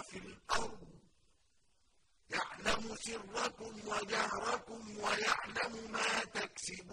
في الأرض. يعلم سركم وجهركم ويعلم ما تكسبون.